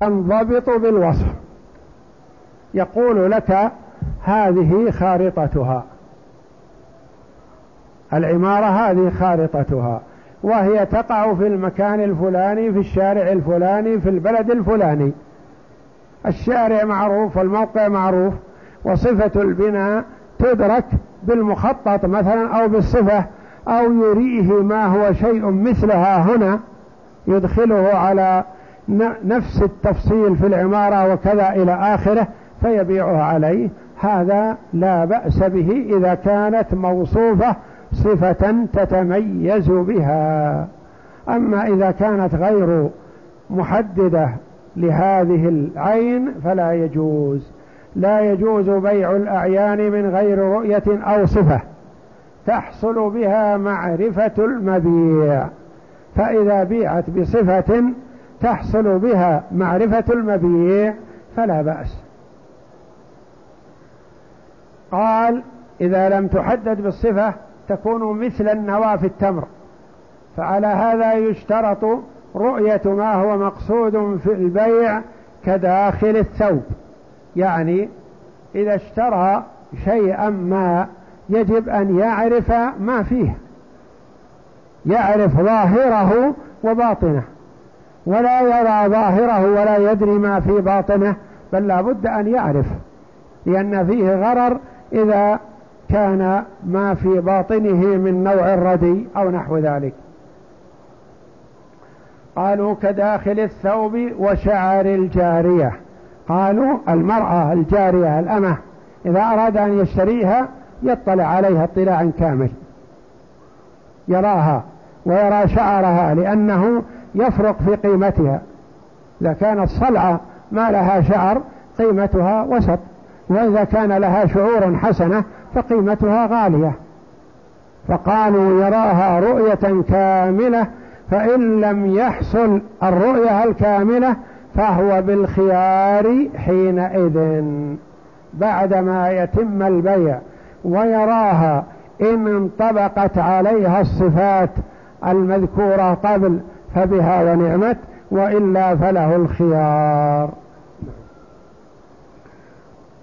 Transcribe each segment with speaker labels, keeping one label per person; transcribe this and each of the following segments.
Speaker 1: تنضبط بالوصف. يقول لك هذه خارطتها. العمارة هذه خارطتها. وهي تقع في المكان الفلاني في الشارع الفلاني في البلد الفلاني. الشارع معروف والموقع معروف وصفة البناء تدرك بالمخطط مثلا أو بالصفة أو يريه ما هو شيء مثلها هنا يدخله على نفس التفصيل في العمارة وكذا إلى آخره فيبيعها عليه. هذا لا بأس به إذا كانت موصوفة صفة تتميز بها. أما إذا كانت غير محددة لهذه العين فلا يجوز. لا يجوز بيع الأعيان من غير رؤية أو صفة. تحصل بها معرفة المبيع. فإذا بيعت بصفة تحصل بها معرفة المبيع فلا بأس. قال إذا لم تحدد بالصفة تكون مثل النوى في التمر فعلى هذا يشترط رؤية ما هو مقصود في البيع كداخل الثوب. يعني إذا اشترى شيئا ما يجب أن يعرف ما فيه يعرف ظاهره وباطنه. ولا يرى ظاهره ولا يدري ما في باطنه بل لا بد أن يعرف لأن فيه غرر إذا كان ما في باطنه من نوع الردي أو نحو ذلك. قالوا كداخل الثوب وشعر الجارية. قالوا المرأة الجارية الأمة إذا أراد أن يشتريها يطلع عليها اطلاعا كامل. يراها ويرى شعرها لأنه يفرق في قيمتها. إذا كانت صلعة ما لها شعر قيمتها وسط. وإذا كان لها شعور حسنة فقيمتها غالية. فقالوا يراها رؤية كاملة فإن لم يحصل الرؤية الكاملة فهو بالخيار حينئذ. بعدما يتم البيع ويراها إن انطبقت عليها الصفات المذكورة قبل فبها ونعمت وإلا فله الخيار.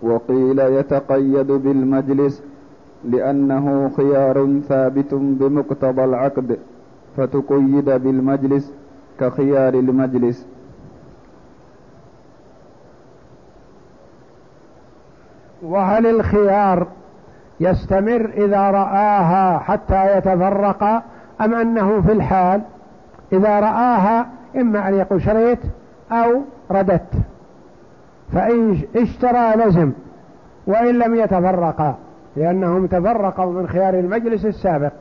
Speaker 2: وقيل يتقيد بالمجلس لأنه خيار ثابت بمقتضى العقد فتقيد بالمجلس كخيار المجلس.
Speaker 1: وهل الخيار يستمر إذا رآها حتى يتفرق أم أنه في الحال؟ إذا رآها إما أن يقول شريت أو رددت. فإن اشترى لزم وإن لم يتفرقا لأنهم تفرقوا من خيار المجلس السابق.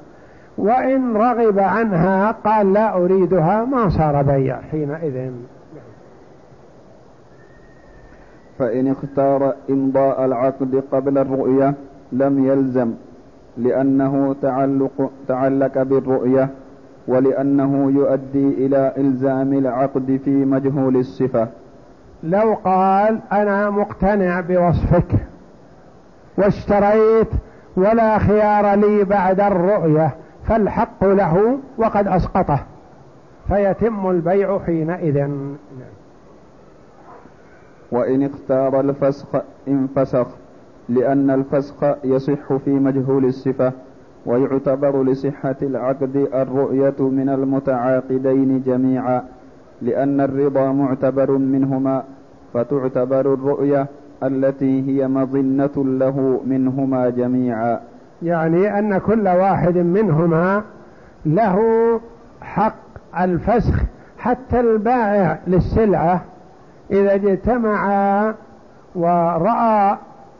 Speaker 1: وإن رغب عنها قال لا أريدها ما صار بيع حينئذ.
Speaker 2: فإن اختار إمضاء العقد قبل الرؤية لم يلزم لأنه تعلق تعلق بالرؤية. ولأنه يؤدي إلى إلزام العقد في مجهول الصفة.
Speaker 1: لو قال أنا مقتنع بوصفك واشتريت ولا خيار لي بعد الرؤية فالحق له وقد أسقطه. فيتم البيع حينئذ.
Speaker 2: وإن اختار الفسخ انفسخ لأن الفسخ يصح في مجهول الصفة. ويعتبر لصحة العقد الرؤية من المتعاقدين جميعا لأن الرضا معتبر منهما فتعتبر الرؤية التي هي مظنة له منهما جميعا.
Speaker 1: يعني أن كل واحد منهما له حق الفسخ حتى البائع للسلعة إذا اجتمع ورأى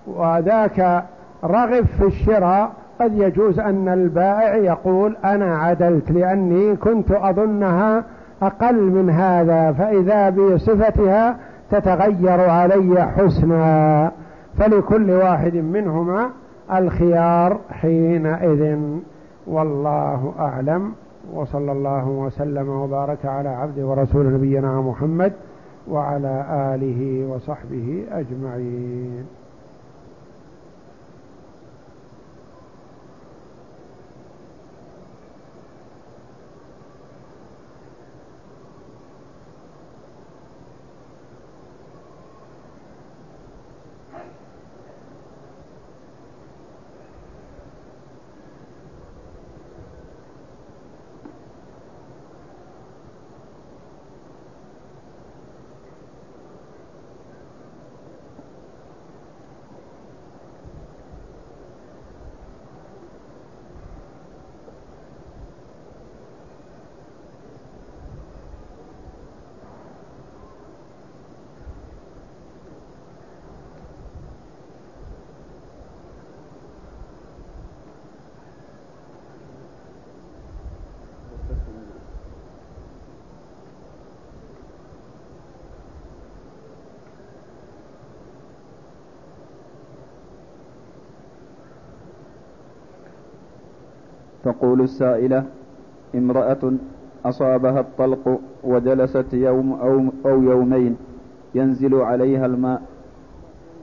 Speaker 1: وذاك رغب في الشراء قد يجوز أن البائع يقول أنا عدلت لأني كنت أظنها أقل من هذا فإذا بصفتها تتغير علي حسنا. فلكل واحد منهما الخيار حينئذ. والله أعلم. وصلى الله وسلم وبارك على عبد ورسول نبينا محمد وعلى آله وصحبه أجمعين.
Speaker 2: تقول السائلة امرأة أصابها الطلق وجلست يوم أو, أو يومين ينزل عليها الماء.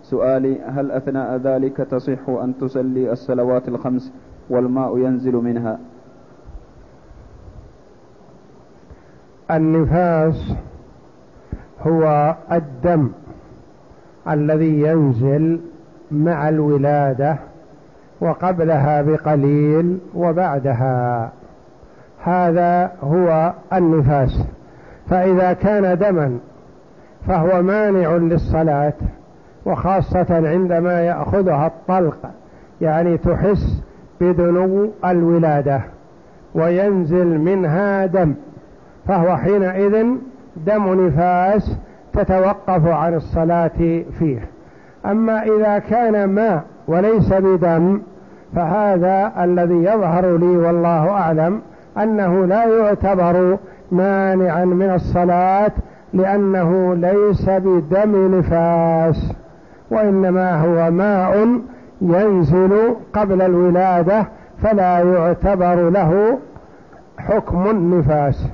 Speaker 2: سؤالي هل أثناء ذلك تصح أن تصلي الصلوات الخمس والماء ينزل منها؟
Speaker 1: النفاس هو الدم الذي ينزل مع الولادة وقبلها بقليل وبعدها. هذا هو النفاس. فإذا كان دما فهو مانع للصلاة وخاصة عندما يأخذها الطلق يعني تحس بدنو الولادة وينزل منها دم فهو حينئذ دم نفاس تتوقف عن الصلاة فيه. أما إذا كان ماء وليس بدم فهذا الذي يظهر لي والله أعلم أنه لا يعتبر مانعا من الصلاة لأنه ليس بدم نفاس وإنما هو ماء ينزل قبل الولادة فلا يعتبر له حكم النفاس.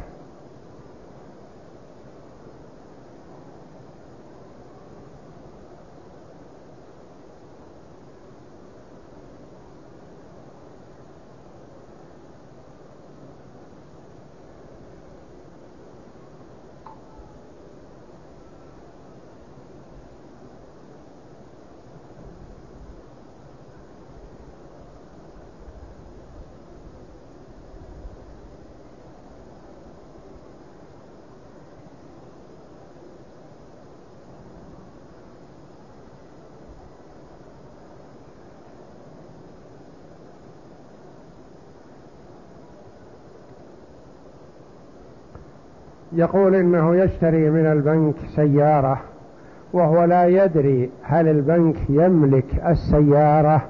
Speaker 1: يقول إنه يشتري من البنك سيارة وهو لا يدري هل البنك يملك السيارة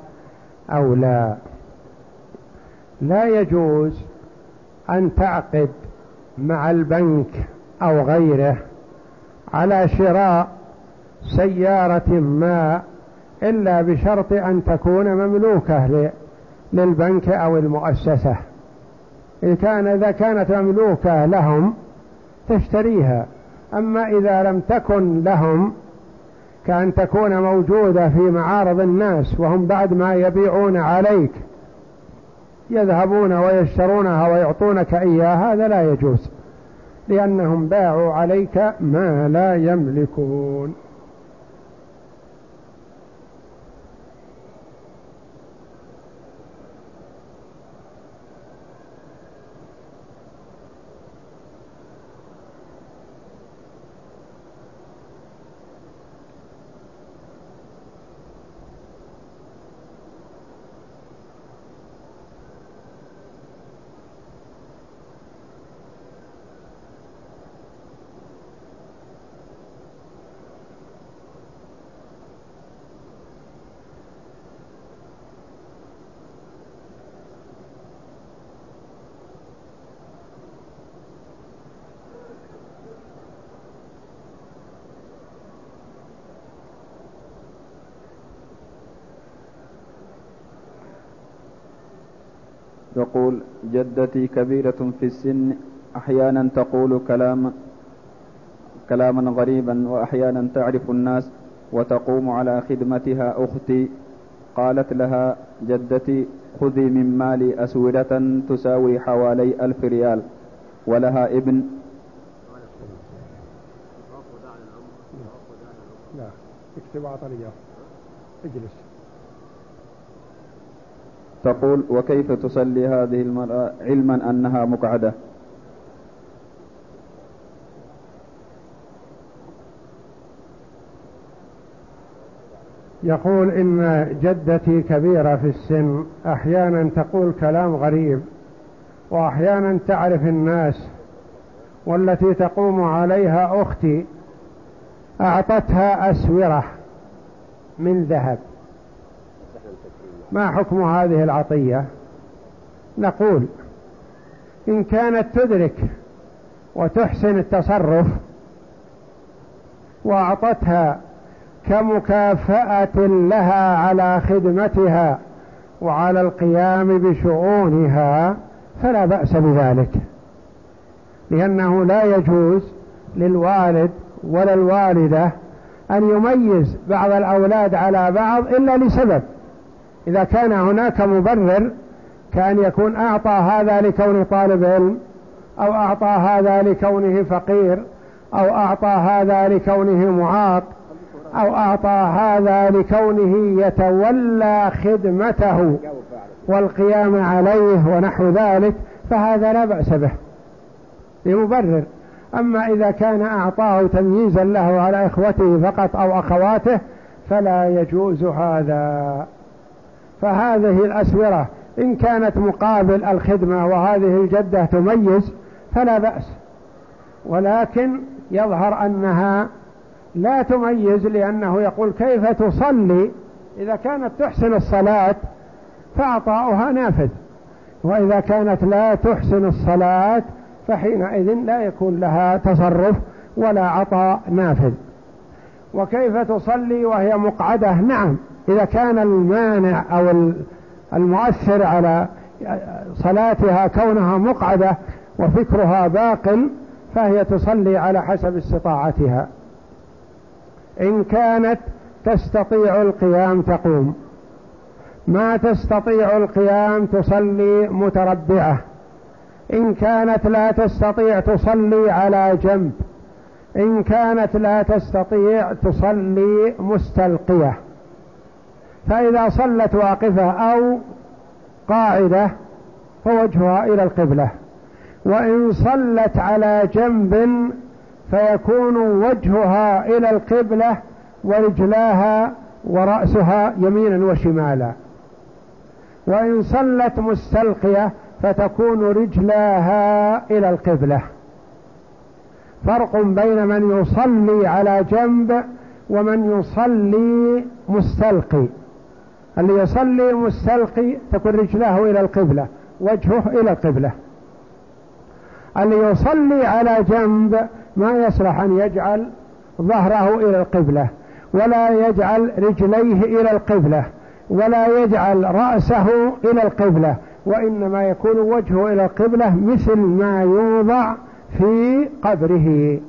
Speaker 1: أو لا. لا يجوز أن تعقد مع البنك أو غيره على شراء سيارة ما إلا بشرط أن تكون مملوكة للبنك أو المؤسسة. إن كان إذا كانت مملوكة لهم تشتريها. أما إذا لم تكن لهم كأن تكون موجودة في معارض الناس وهم بعد ما يبيعون عليك يذهبون ويشترونها ويعطونك إياها هذا لا يجوز لأنهم باعوا عليك ما لا يملكون.
Speaker 2: يقول جدتي كبيرة في السن أحيانا تقول كلام كلاما غريبا وأحيانا تعرف الناس وتقوم على خدمتها أختي. قالت لها جدتي خذي من مالي أسورة تساوي حوالي ألف ريال ولها ابن.
Speaker 1: لا اكتب عطرية اجلس.
Speaker 2: تقول وكيف تصلي هذه المرأة علما أنها مقعدة؟
Speaker 1: يقول إن جدتي كبيرة في السن أحيانا تقول كلام غريب وأحيانا تعرف الناس والتي تقوم عليها أختي أعطتها أسورة من ذهب. ما حكم هذه العطية؟ نقول إن كانت تدرك وتحسن التصرف وأعطتها كمكافأة لها على خدمتها وعلى القيام بشؤونها فلا بأس بذلك لأنه لا يجوز للوالد ولا الوالدة أن يميز بعض الأولاد على بعض إلا لسبب. إذا كان هناك مبرر كأن يكون أعطى هذا لكون طالب علم أو أعطى هذا لكونه فقير أو أعطى هذا لكونه معاق أو أعطى هذا لكونه يتولى خدمته والقيام عليه ونحو ذلك فهذا لا بأس به لمبرر أما إذا كان أعطاه تمييزا له على إخوته فقط أو أخواته فلا يجوز هذا. فهذه الأسورة إن كانت مقابل الخدمة وهذه الجدة تميز فلا بأس. ولكن يظهر أنها لا تميز لأنه يقول كيف تصلي؟ إذا كانت تحسن الصلاة فعطاؤها نافذ. وإذا كانت لا تحسن الصلاة فحينئذ لا يكون لها تصرف ولا عطاء نافذ. وكيف تصلي وهي مقعدة؟ نعم. إذا كان المانع أو المؤثر على صلاتها كونها مقعدة وفكرها باق فهي تصلي على حسب استطاعتها. إن كانت تستطيع القيام تقوم. ما تستطيع القيام تصلي متربعة. إن كانت لا تستطيع تصلي على جنب. إن كانت لا تستطيع تصلي مستلقية. فإذا صلت واقفة أو قاعدة فوجهها إلى القبلة. وإن صلت على جنب فيكون وجهها إلى القبلة ورجلاها ورأسها يمينا وشمالا. وإن صلت مستلقية فتكون رجلاها إلى القبلة. فرق بين من يصلي على جنب ومن يصلي مستلقي. اللي يصلي مستلقي تكون رجلاه إلى القبلة وجهه إلى القبلة. اللي يصلي على جنب ما يصلح أن يجعل ظهره إلى القبلة ولا يجعل رجليه إلى القبلة ولا يجعل رأسه إلى القبلة وإنما يكون وجهه إلى القبلة مثل ما يوضع في قبره.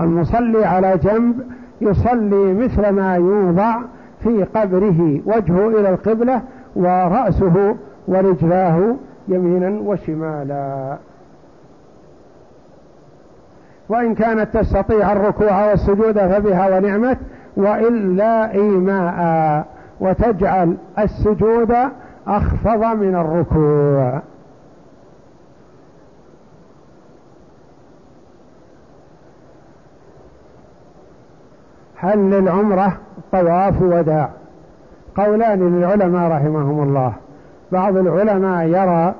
Speaker 1: المصلي على جنب يصلي مثل ما يوضع في قبره وجهه إلى القبلة ورأسه ورجلاه يمينا وشمالا. وإن كانت تستطيع الركوع والسجود فبها ونعمت وإلا إيماء وتجعل السجود أخفض من الركوع. هل للعمرة طواف وداع. قولان للعلماء رحمهم الله. بعض العلماء يرى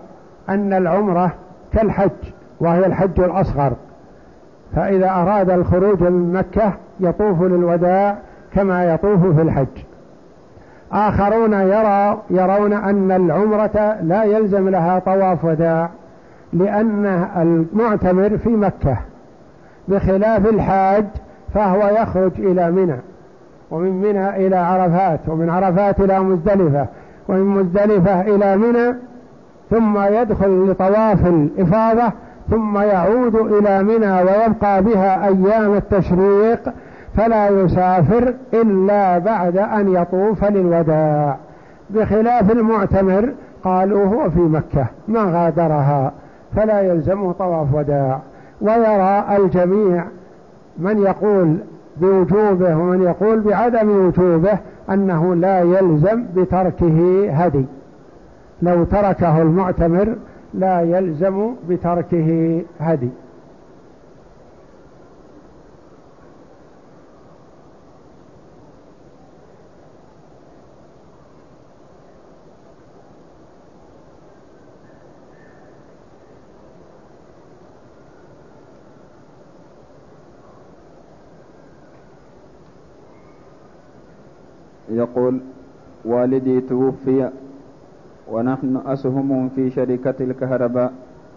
Speaker 1: أن العمرة كالحج وهي الحج الأصغر. فإذا أراد الخروج من مكة يطوف للوداع كما يطوف في الحج. آخرون يرى يرون أن العمرة لا يلزم لها طواف وداع لأن المعتمر في مكة. بخلاف الحاج فهو يخرج إلى منى. ومن منى إلى عرفات ومن عرفات إلى مزدلفة ومن مزدلفة إلى منى ثم يدخل لطواف الإفاضة ثم يعود إلى منى ويبقى بها أيام التشريق فلا يسافر إلا بعد أن يطوف للوداع. بخلاف المعتمر قالوا هو في مكة ما غادرها فلا يلزمه طواف وداع. ويرى الجميع من يقول بوجوبه ومن يقول بعدم وجوبه أنه لا يلزم بتركه هدي. لو تركه المعتمر لا يلزم بتركه هدي.
Speaker 2: يقول والدي توفي ونحن أسهم في شركة الكهرباء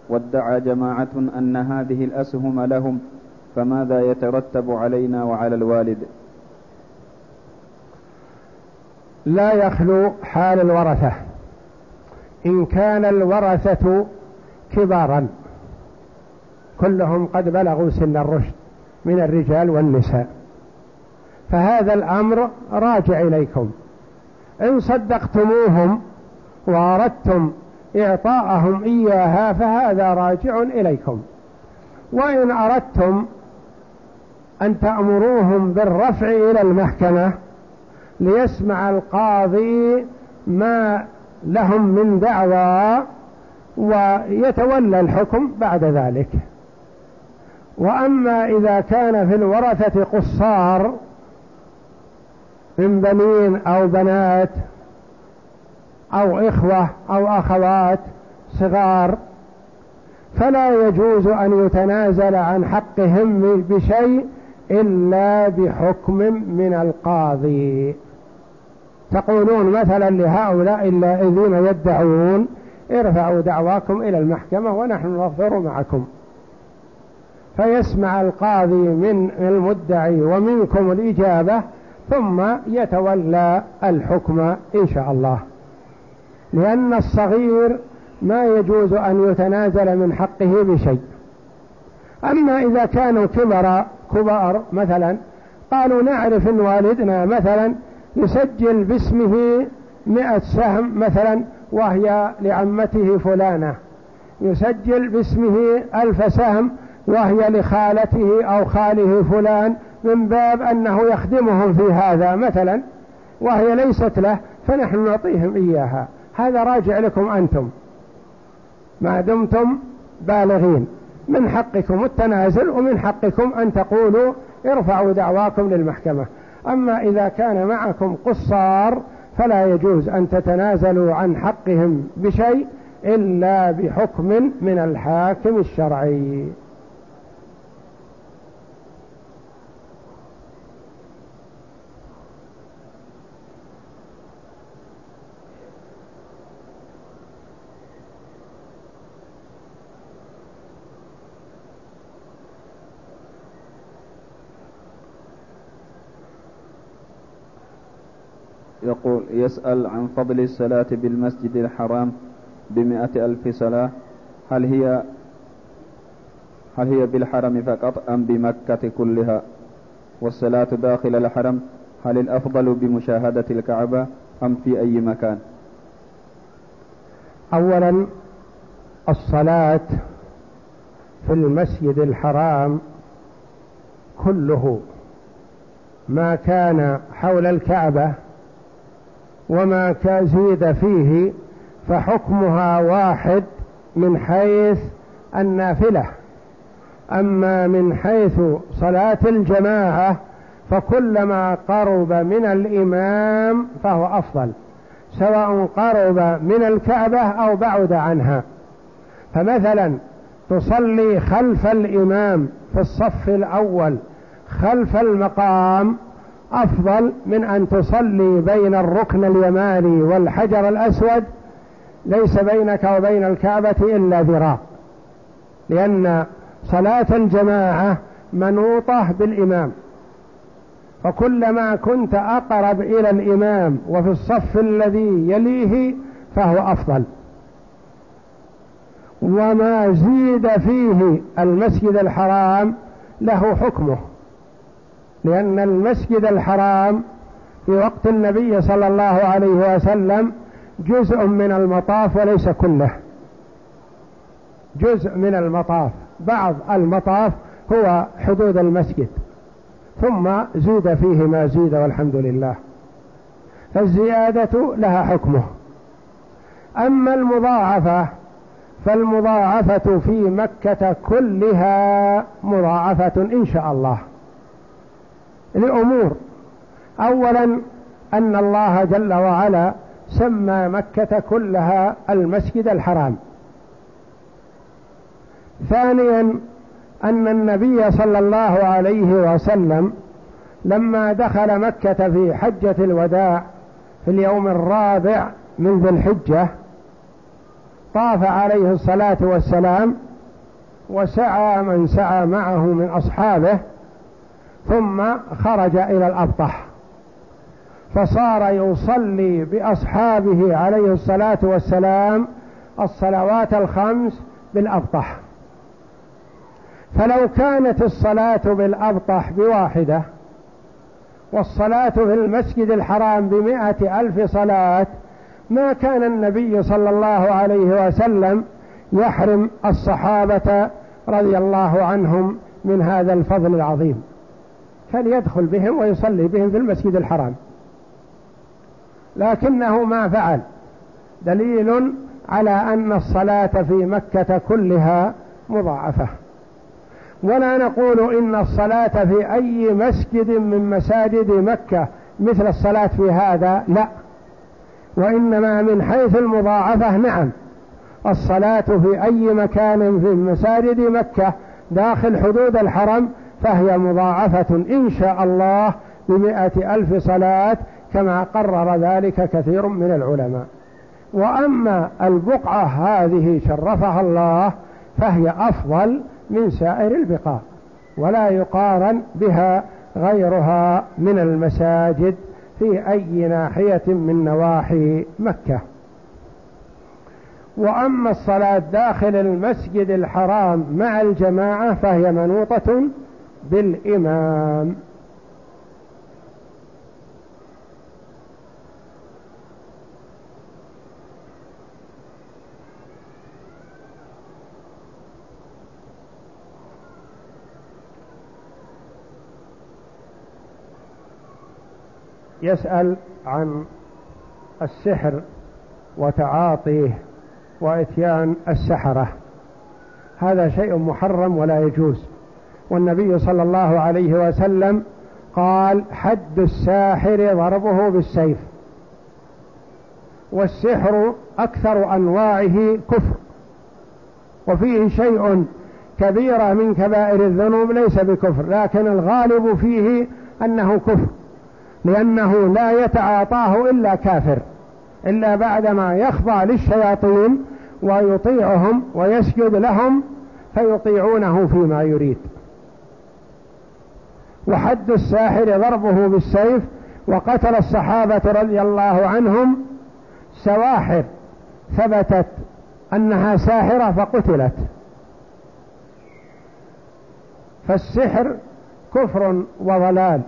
Speaker 2: وادعى جماعة أن هذه الأسهم لهم فماذا يترتب علينا وعلى الوالد؟
Speaker 1: لا يخلو حال الورثة إن كان الورثة كبارا كلهم قد بلغوا سن الرشد من الرجال والنساء. فهذا الأمر راجع إليكم. إن صدقتموهم وأردتم إعطاءهم إياها فهذا راجع إليكم. وإن أردتم أن تأمروهم بالرفع إلى المحكمة ليسمع القاضي ما لهم من دعوى ويتولى الحكم بعد ذلك. وأما إذا كان في الورثة قصار من بنين أو بنات أو إخوة أو أخوات صغار فلا يجوز أن يتنازل عن حقهم بشيء إلا بحكم من القاضي. تقولون مثلا لهؤلاء الذين يدعون ارفعوا دعواكم إلى المحكمة ونحن نظفر معكم. فيسمع القاضي من المدعي ومنكم الإجابة ثم يتولى الحكم إن شاء الله. لأن الصغير ما يجوز أن يتنازل من حقه بشيء. أما إذا كانوا كبر كبار مثلا قالوا نعرف أن والدنا مثلا يسجل باسمه مئة سهم مثلا وهي لعمته فلانة. يسجل باسمه ألف سهم وهي لخالته أو خاله فلان من باب أنه يخدمهم في هذا مثلا وهي ليست له فنحن نعطيهم إياها. هذا راجع لكم أنتم. ما دمتم بالغين. من حقكم التنازل ومن حقكم أن تقولوا ارفعوا دعواكم للمحكمة. أما إذا كان معكم قصار فلا يجوز أن تتنازلوا عن حقهم بشيء إلا بحكم من الحاكم الشرعي.
Speaker 2: يقول يسأل عن فضل الصلاة بالمسجد الحرام بمئة ألف صلاة هل هي هل هي بالحرم فقط أم بمكة كلها؟ والصلاة داخل الحرم هل الأفضل بمشاهدة الكعبة أم في أي مكان؟
Speaker 1: أولا الصلاة في المسجد الحرام كله ما كان حول الكعبة وما زيد فيه فحكمها واحد من حيث النافلة. أما من حيث صلاة الجماعة فكلما قرب من الإمام فهو أفضل سواء قرب من الكعبة أو بعد عنها. فمثلا تصلي خلف الإمام في الصف الأول خلف المقام أفضل من أن تصلي بين الركن اليماني والحجر الأسود ليس بينك وبين الكعبة إلا ذراع. لأن صلاة الجماعة منوطة بالإمام. فكلما كنت أقرب إلى الإمام وفي الصف الذي يليه فهو أفضل. وما زيد فيه المسجد الحرام له حكمه. لأن المسجد الحرام في وقت النبي صلى الله عليه وسلم جزء من المطاف وليس كله. جزء من المطاف. بعض المطاف هو حدود المسجد. ثم زيد فيه ما زيد والحمد لله. فالزيادة لها حكمه. أما المضاعفة فالمضاعفة في مكة كلها مضاعفة إن شاء الله. لأمور أولا أن الله جل وعلا سمى مكة كلها المسجد الحرام. ثانيا أن النبي صلى الله عليه وسلم لما دخل مكة في حجة الوداع في اليوم الرابع من ذي الحجة طاف عليه الصلاة والسلام وسعى من سعى معه من أصحابه ثم خرج إلى الأبطح فصار يصلي بأصحابه عليه الصلاة والسلام الصلوات الخمس بالأبطح. فلو كانت الصلاة بالأبطح بواحدة والصلاة في المسجد الحرام بمائة ألف صلاة ما كان النبي صلى الله عليه وسلم يحرم الصحابة رضي الله عنهم من هذا الفضل العظيم. فليدخل بهم ويصلي بهم في المسجد الحرام. لكنه ما فعل. دليل على أن الصلاة في مكة كلها مضاعفة. ولا نقول إن الصلاة في أي مسجد من مساجد مكة مثل الصلاة في هذا لا. وإنما من حيث المضاعفة نعم. الصلاة في أي مكان في مساجد مكة داخل حدود الحرم فهي مضاعفة إن شاء الله بمئة ألف صلاة كما قرر ذلك كثير من العلماء. وأما البقعة هذه شرفها الله فهي أفضل من سائر البقاع ولا يقارن بها غيرها من المساجد في أي ناحية من نواحي مكة. وأما الصلاة داخل المسجد الحرام مع الجماعة فهي منوطة بالإمام. يسأل عن السحر وتعاطيه وإتيان السحرة. هذا شيء محرم ولا يجوز. والنبي صلى الله عليه وسلم قال حد الساحر ضربه بالسيف. والسحر أكثر أنواعه كفر. وفيه شيء كبيرة من كبائر الذنوب ليس بكفر لكن الغالب فيه أنه كفر لأنه لا يتعاطاه إلا كافر إلا بعدما يخضع للشياطين ويطيعهم ويسجد لهم فيطيعونه فيما يريد. وحد الساحر ضربه بالسيف وقتل الصحابة رضي الله عنهم سواحر ثبتت أنها ساحرة فقتلت. فالسحر كفر وضلال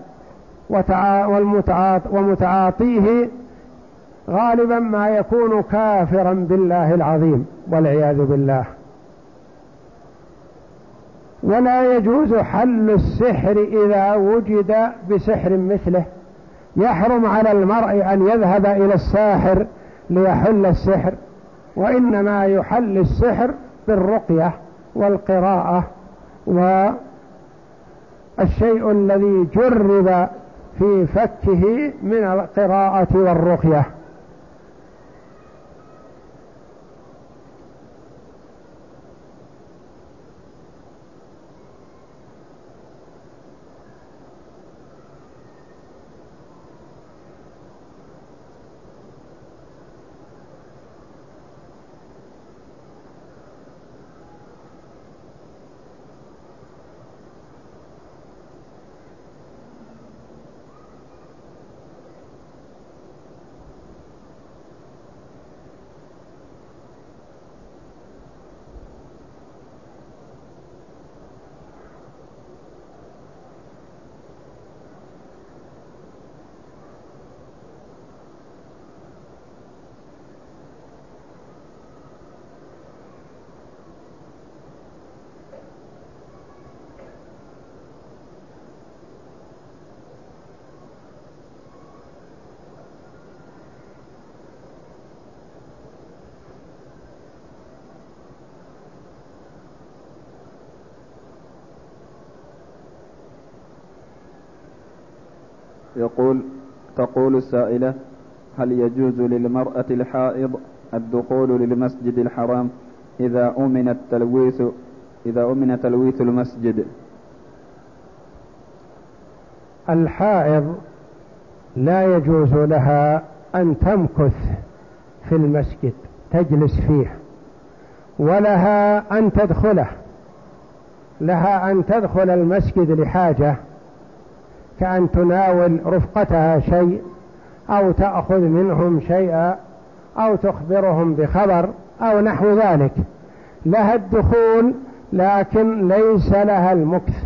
Speaker 1: ومتعاطيه غالبا ما يكون كافرا بالله العظيم والعياذ بالله. ولا يجوز حل السحر إذا وجد بسحر مثله. يحرم على المرء أن يذهب إلى الساحر ليحل السحر وإنما يحل السحر بالرقية والقراءة والشيء الذي جرب في فكه من القراءة والرقية.
Speaker 2: يقول تقول السائلة هل يجوز للمرأة الحائض الدخول للمسجد الحرام إذا أمن التلويث إذا أمن تلويث المسجد؟
Speaker 1: الحائض لا يجوز لها أن تمكث في المسجد تجلس فيه ولها أن تدخله لها أن تدخل المسجد لحاجة كأن تناول رفقتها شيء أو تأخذ منهم شيئا أو تخبرهم بخبر أو نحو ذلك. لها الدخول لكن ليس لها المكث.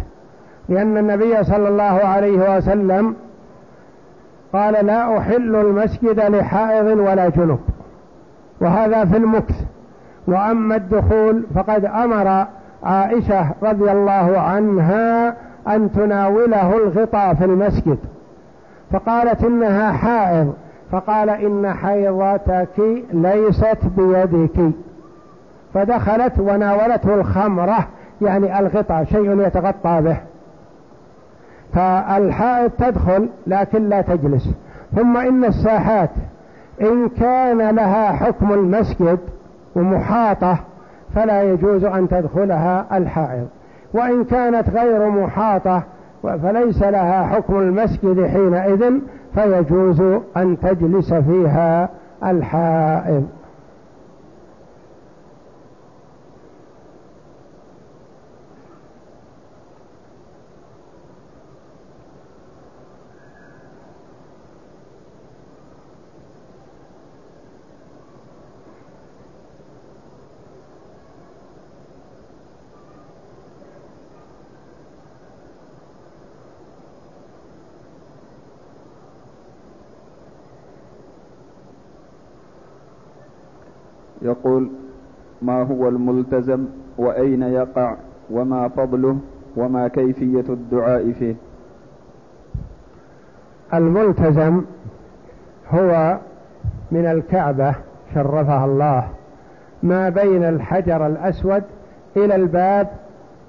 Speaker 1: لأن النبي صلى الله عليه وسلم قال لا أحل المسجد لحائض ولا جنب. وهذا في المكث. وأما الدخول فقد أمر عائشة رضي الله عنها أن تناوله الغطاء في المسجد. فقالت إنها حائض. فقال إن حيضتك ليست بيدك. فدخلت وناولته الخمرة يعني الغطاء شيء يتغطى به. فالحائض تدخل لكن لا تجلس. ثم إن الساحات إن كان لها حكم المسجد ومحاطة فلا يجوز أن تدخلها الحائض. وإن كانت غير محاطة فليس لها حكم المسجد حينئذ فيجوز أن تجلس فيها الحائض.
Speaker 2: يقول ما هو الملتزم وأين يقع وما فضله وما كيفية الدعاء فيه؟
Speaker 1: الملتزم هو من الكعبة شرفها الله ما بين الحجر الأسود إلى الباب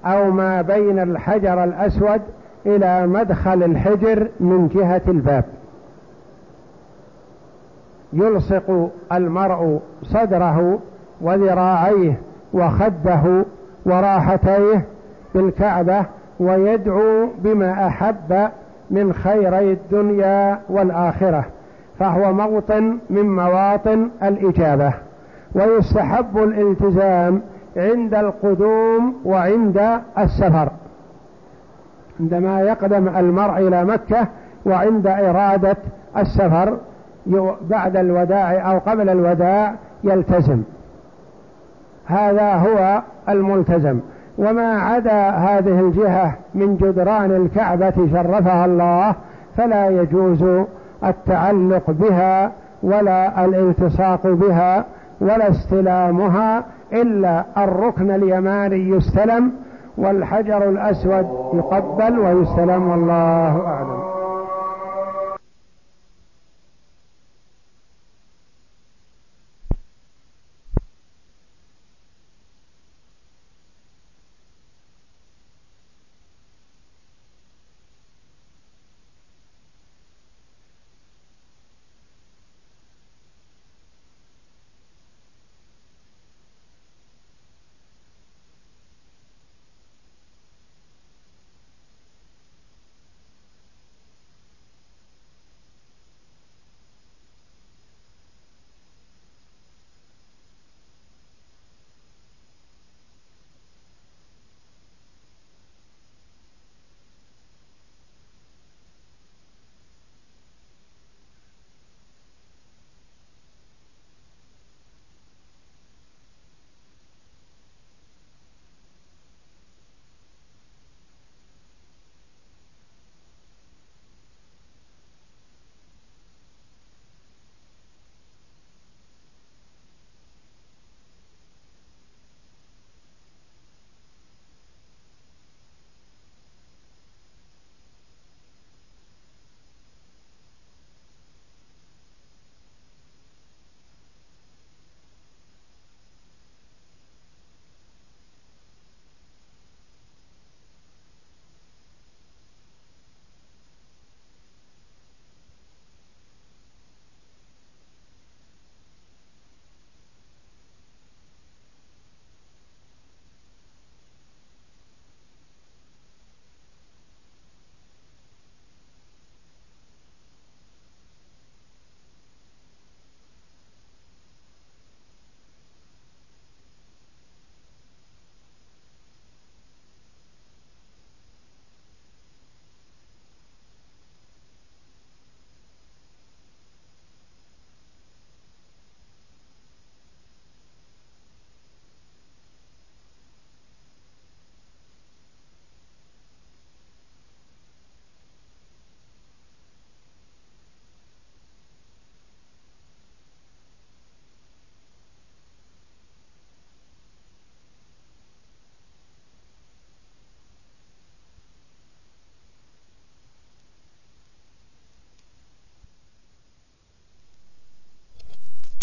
Speaker 1: أو ما بين الحجر الأسود إلى مدخل الحجر من جهة الباب. يلصق المرء صدره وذراعيه وخده وراحتيه بالكعبة ويدعو بما أحب من خيري الدنيا والآخرة فهو موطن من مواطن الإجابة ويستحب الالتزام عند القدوم وعند السفر. عندما يقدم المرء إلى مكة وعند إرادة السفر بعد الوداع أو قبل الوداع يلتزم. هذا هو الملتزم. وما عدا هذه الجهة من جدران الكعبة شرفها الله فلا يجوز التعلق بها ولا الالتصاق بها ولا استلامها إلا الركن اليماني يستلم والحجر الأسود يقبل ويستلم والله أعلم.